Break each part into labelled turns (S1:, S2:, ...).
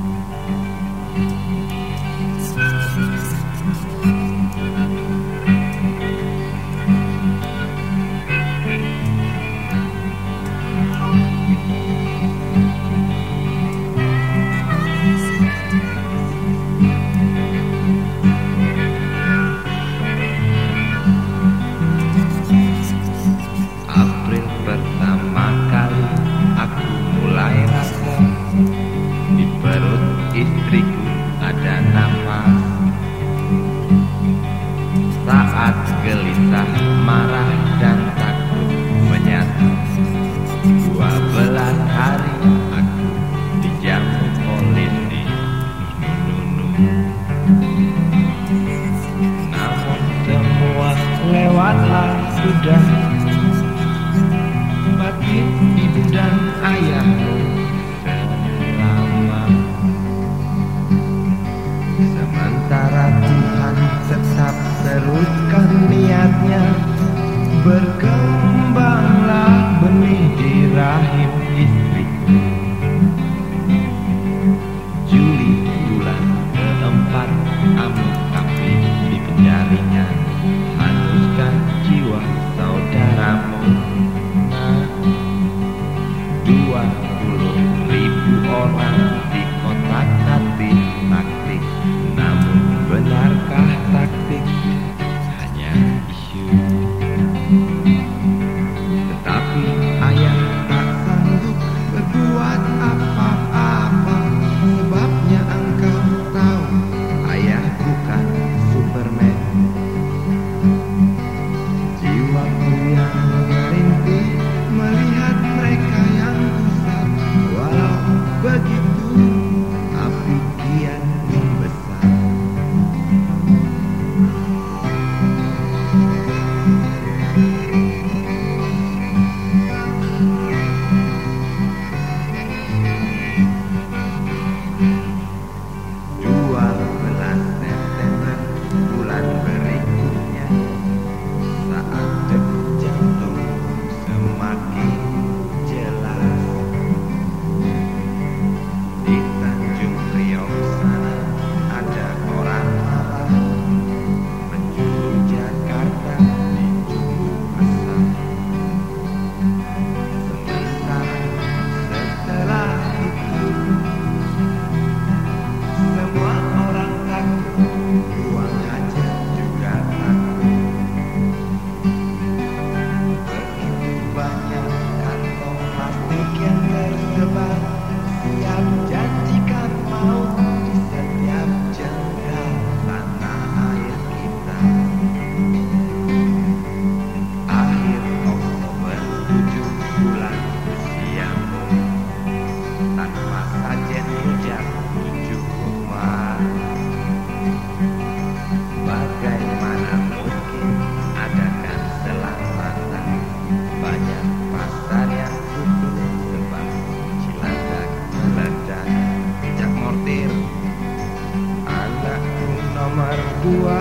S1: istriku lewatlah sudah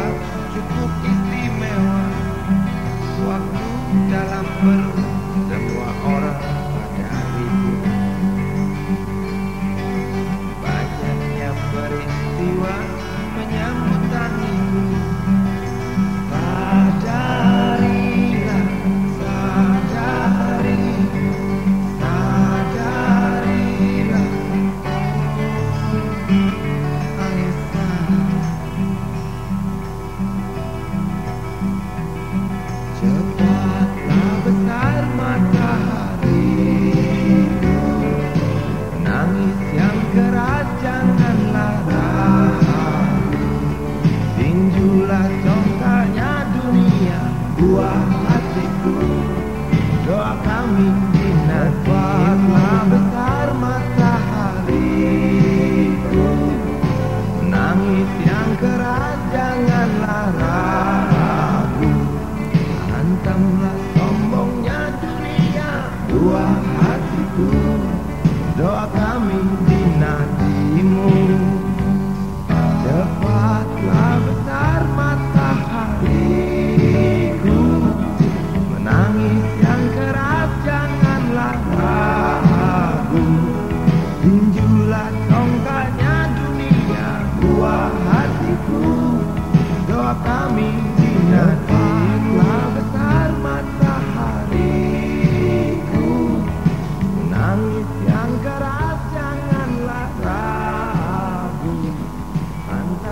S1: dua cukup istimewa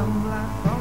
S1: I'm like.